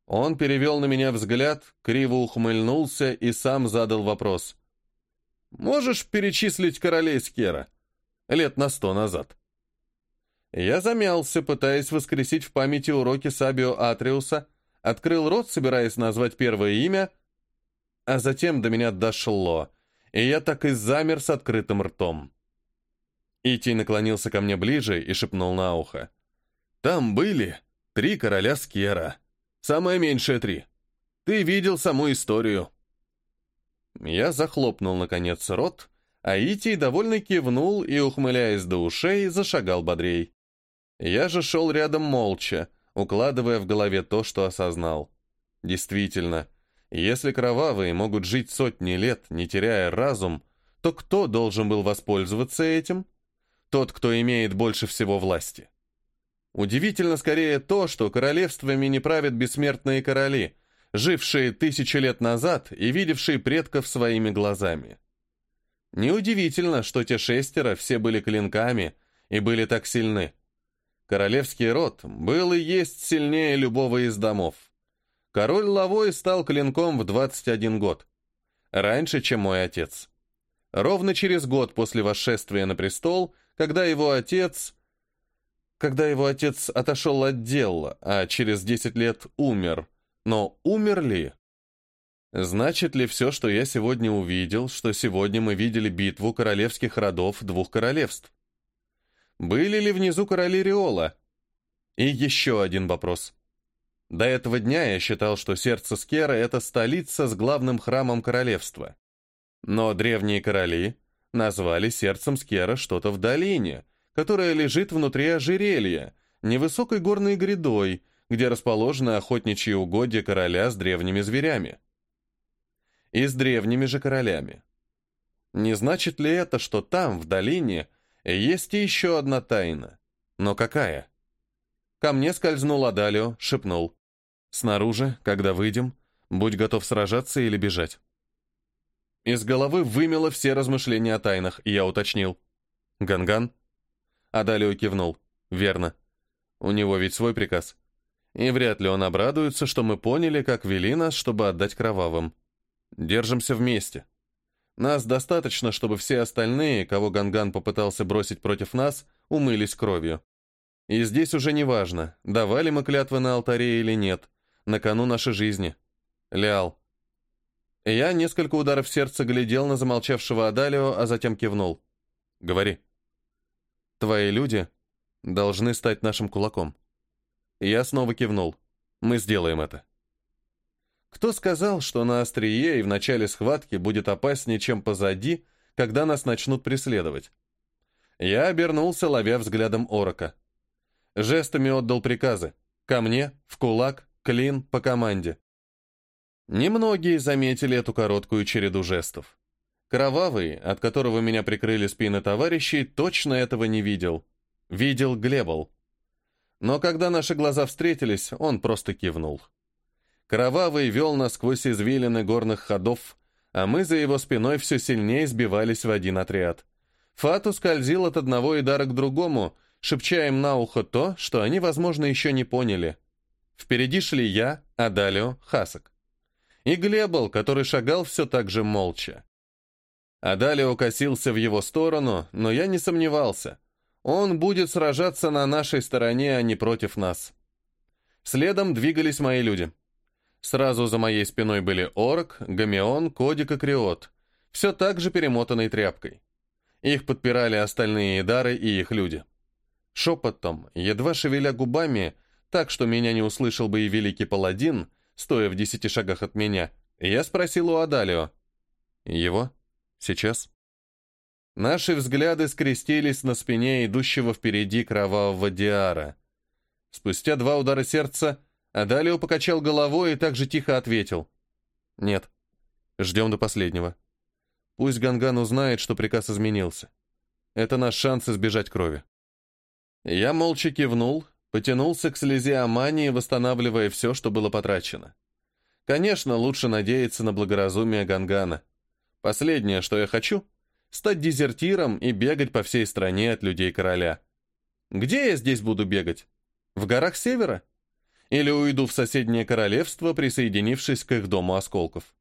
S2: Он перевел на меня взгляд, криво ухмыльнулся и сам задал вопрос. «Можешь перечислить королей Скера? Лет на сто назад?» Я замялся, пытаясь воскресить в памяти уроки Сабио Атриуса, открыл рот, собираясь назвать первое имя, а затем до меня дошло, и я так и замер с открытым ртом. Итий наклонился ко мне ближе и шепнул на ухо. «Там были три короля Скера. Самое меньшее три. Ты видел саму историю». Я захлопнул, наконец, рот, а Итий довольно кивнул и, ухмыляясь до ушей, зашагал бодрей. Я же шел рядом молча, укладывая в голове то, что осознал. Действительно, если кровавые могут жить сотни лет, не теряя разум, то кто должен был воспользоваться этим? Тот, кто имеет больше всего власти. Удивительно скорее то, что королевствами не правят бессмертные короли, жившие тысячи лет назад и видевшие предков своими глазами. Неудивительно, что те шестеро все были клинками и были так сильны. Королевский род был и есть сильнее любого из домов. Король Лавой стал клинком в 21 год. Раньше, чем мой отец. Ровно через год после восшествия на престол, когда его отец... Когда его отец отошел от дела, а через 10 лет умер. Но умер ли? Значит ли все, что я сегодня увидел, что сегодня мы видели битву королевских родов двух королевств? Были ли внизу короли Риола? И еще один вопрос. До этого дня я считал, что сердце Скера — это столица с главным храмом королевства. Но древние короли назвали сердцем Скера что-то в долине, которая лежит внутри ожерелья, невысокой горной грядой, где расположены охотничьи угодья короля с древними зверями. И с древними же королями. Не значит ли это, что там, в долине, есть еще одна тайна. Но какая?
S1: Ко мне скользнул Адалио, шепнул. «Снаружи, когда выйдем, будь готов сражаться или бежать». Из головы вымело все размышления о тайнах, и я уточнил. «Ганган?» Адалио кивнул. «Верно. У него ведь свой приказ. И вряд ли он обрадуется, что мы поняли, как вели нас, чтобы отдать кровавым. Держимся вместе. Нас достаточно, чтобы все остальные, кого Ганган попытался бросить против нас, умылись кровью. И здесь уже не важно, давали мы клятвы на алтаре или нет. На кону нашей жизни. Леал. Я несколько ударов сердца глядел на замолчавшего Адалио, а затем кивнул. «Говори». «Твои люди должны стать нашим кулаком». Я снова кивнул. «Мы сделаем это». Кто сказал, что на острие и в начале схватки будет опаснее, чем позади, когда нас начнут преследовать? Я обернулся, ловя взглядом Орока. Жестами отдал приказы. Ко мне, в кулак, клин, по команде. Немногие заметили эту короткую череду жестов. Кровавый, от которого меня прикрыли спины товарищей, точно этого не видел. Видел Глебл. Но когда наши глаза встретились, он просто кивнул. Кровавый вел нас сквозь извилины горных ходов, а мы за его спиной все сильнее сбивались в один отряд. Фату скользил от одного идара к другому, шепча им на ухо то, что они, возможно, еще не поняли. Впереди шли я, Адалио, Хасак. И Глебл, который шагал все так же молча. Адалио косился в его сторону, но я не сомневался. Он будет сражаться на нашей стороне, а не против нас. Следом двигались мои люди — Сразу за моей спиной были Орк, Гамеон, Кодик и Криот, все так же перемотанной тряпкой. Их подпирали остальные дары и их люди. Шепотом, едва шевеля губами, так что меня не услышал бы и великий паладин, стоя в десяти шагах от меня, я спросил у Адалио. «Его? Сейчас?» Наши взгляды скрестились на спине идущего впереди кровавого Диара. Спустя два удара сердца Адалио покачал головой и также тихо ответил. «Нет. Ждем до последнего. Пусть Ганган узнает, что приказ изменился. Это наш шанс избежать крови». Я молча кивнул, потянулся к слезе Амании, восстанавливая все, что было потрачено. Конечно, лучше надеяться на благоразумие Гангана. Последнее, что я хочу — стать дезертиром и бегать по всей стране от людей короля. Где я здесь буду бегать? В горах севера? или уйду в соседнее королевство, присоединившись к их дому осколков.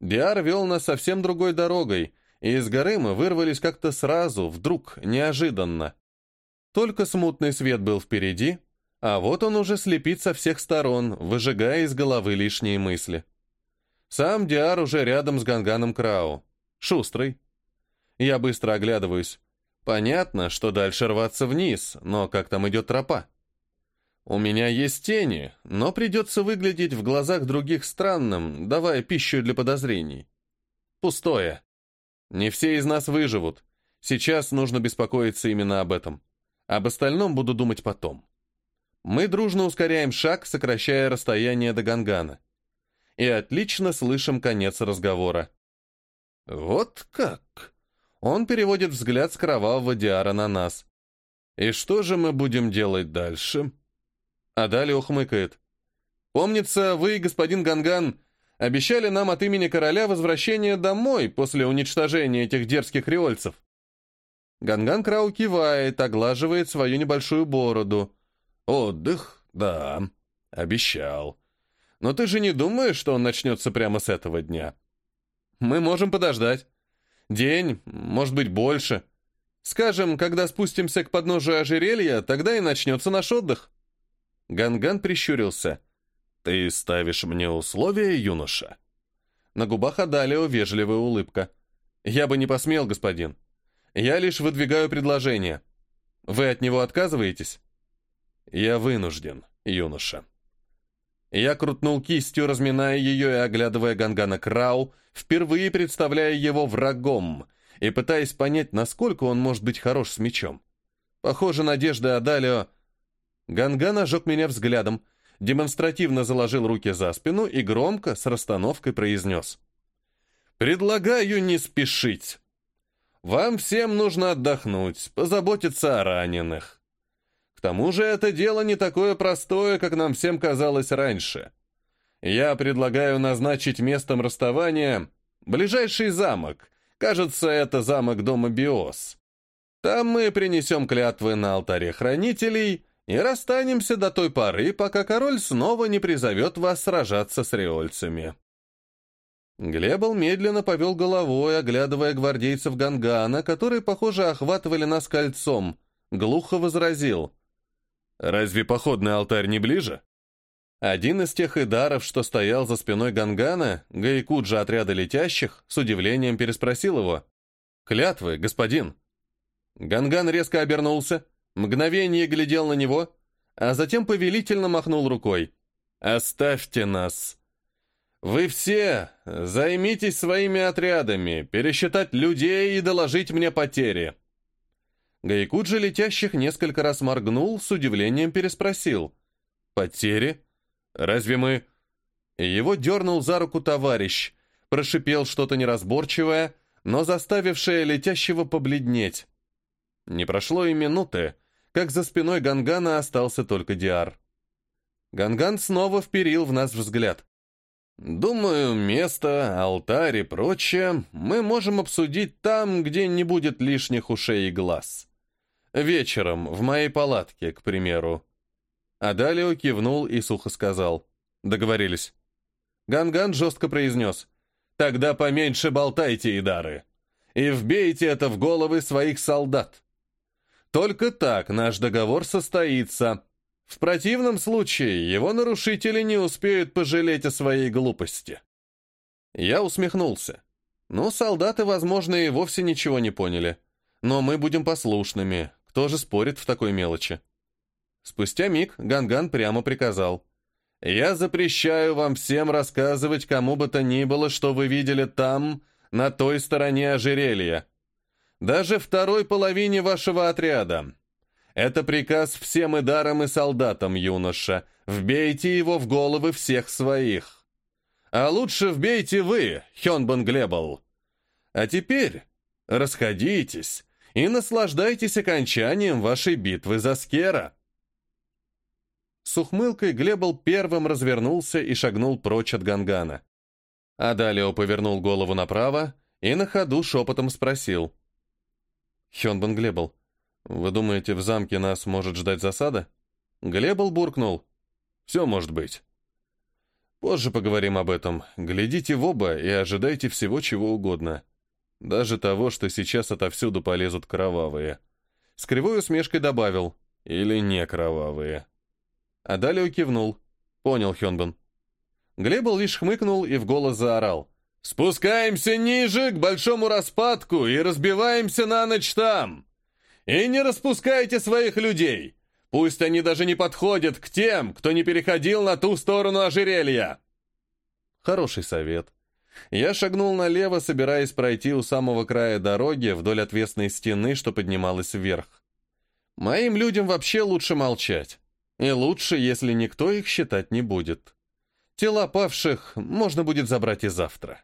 S1: Диар вел нас совсем другой дорогой, и из горы мы вырвались как-то сразу, вдруг, неожиданно. Только смутный свет был впереди, а вот он уже слепит со всех сторон, выжигая из головы лишние мысли. Сам Диар уже рядом с Ганганом Крау. Шустрый. Я быстро оглядываюсь. Понятно, что дальше рваться вниз, но как там идет тропа? У меня есть тени, но придется выглядеть в глазах других странным, давая пищу для подозрений. Пустое. Не все из нас выживут. Сейчас нужно беспокоиться именно об этом. Об остальном буду думать потом. Мы дружно ускоряем шаг, сокращая расстояние до Гангана. И отлично слышим конец разговора. Вот как? Он переводит взгляд с кровавого Диара на нас. И что же мы будем делать дальше? А далее ухмыкает. «Помнится, вы, господин Ганган, обещали нам от имени короля возвращение домой после уничтожения этих дерзких риольцев». Ганган Крау кивает, оглаживает свою небольшую бороду. «Отдых? Да, обещал. Но ты же не думаешь, что он начнется прямо с этого дня?» «Мы можем подождать. День, может быть, больше. Скажем, когда спустимся к подножию ожерелья, тогда и начнется наш отдых». Ганган прищурился. «Ты ставишь мне условия, юноша?» На губах Адалио вежливая улыбка. «Я бы не посмел, господин. Я лишь выдвигаю предложение. Вы от него отказываетесь?» «Я вынужден, юноша». Я крутнул кистью, разминая ее и оглядывая Гангана Крау, впервые представляя его врагом и пытаясь понять, насколько он может быть хорош с мечом. Похоже, надежда Адалио Ганган ожег меня взглядом, демонстративно заложил руки за спину и громко, с расстановкой произнес. «Предлагаю не спешить. Вам всем нужно отдохнуть, позаботиться о раненых.
S2: К тому же это дело не такое простое, как нам всем казалось раньше. Я предлагаю назначить местом расставания ближайший замок. Кажется, это замок дома Биос. Там мы принесем клятвы на алтаре хранителей и расстанемся до той поры, пока король снова не призовет вас сражаться с реольцами. Глебл медленно повел головой, оглядывая гвардейцев Гангана, которые, похоже, охватывали нас кольцом. Глухо возразил. «Разве походный алтарь не ближе?» Один из тех идаров, что стоял за спиной Гангана, Гайкуджа отряда летящих, с удивлением переспросил его. «Клятвы, господин». Ганган резко обернулся, мгновение глядел на него, а затем повелительно махнул рукой. «Оставьте нас. Вы все займитесь своими отрядами, пересчитать людей и доложить мне потери». Гайкуджи летящих несколько раз моргнул, с удивлением переспросил. «Потери?» Разве мы...» Его дернул за руку товарищ, прошипел что-то неразборчивое, но заставившее летящего побледнеть. Не прошло и минуты, как за спиной Гангана остался только Диар. Ганган снова вперил в нас взгляд. «Думаю, место, алтарь и прочее мы можем обсудить там, где не будет лишних ушей и глаз. Вечером, в моей палатке, к примеру. Адалио кивнул и сухо сказал. «Договорились». Ганган жестко произнес. «Тогда поменьше болтайте, Идары, и вбейте это в головы своих солдат. Только так наш договор состоится. В противном случае его нарушители не успеют пожалеть о своей глупости». Я усмехнулся. Ну, солдаты, возможно, и вовсе ничего не поняли. Но мы будем послушными. Кто же спорит в такой мелочи? Спустя миг Ганган прямо приказал. «Я запрещаю вам всем рассказывать кому бы то ни было, что вы видели там, на той стороне ожерелья. Даже второй половине вашего отряда. Это приказ всем и дарам и солдатам, юноша. Вбейте его в головы всех своих. А лучше вбейте вы, Хёнбан Глебал. А теперь расходитесь и наслаждайтесь окончанием вашей битвы за Скера». С ухмылкой Глебл первым развернулся и шагнул прочь от Гангана. Адалио повернул голову направо и на ходу шепотом спросил. «Хёнбан Глебл, вы думаете, в замке нас может ждать засада?» Глебл буркнул. «Все может быть». «Позже поговорим об этом. Глядите в оба и ожидайте всего, чего угодно. Даже того, что сейчас отовсюду полезут кровавые». С кривой усмешкой добавил. «Или не кровавые». А далее кивнул. Понял, Хёнбан. Глебл лишь хмыкнул и в голос заорал. «Спускаемся ниже, к большому распадку, и разбиваемся на ночь там! И не распускайте своих людей! Пусть они даже не подходят к тем, кто не переходил на ту сторону ожерелья!» Хороший совет. Я шагнул налево, собираясь пройти у самого края дороги вдоль отвесной стены, что поднималась вверх. Моим людям вообще лучше молчать. И лучше, если никто их считать не будет. Тела павших можно будет забрать и завтра.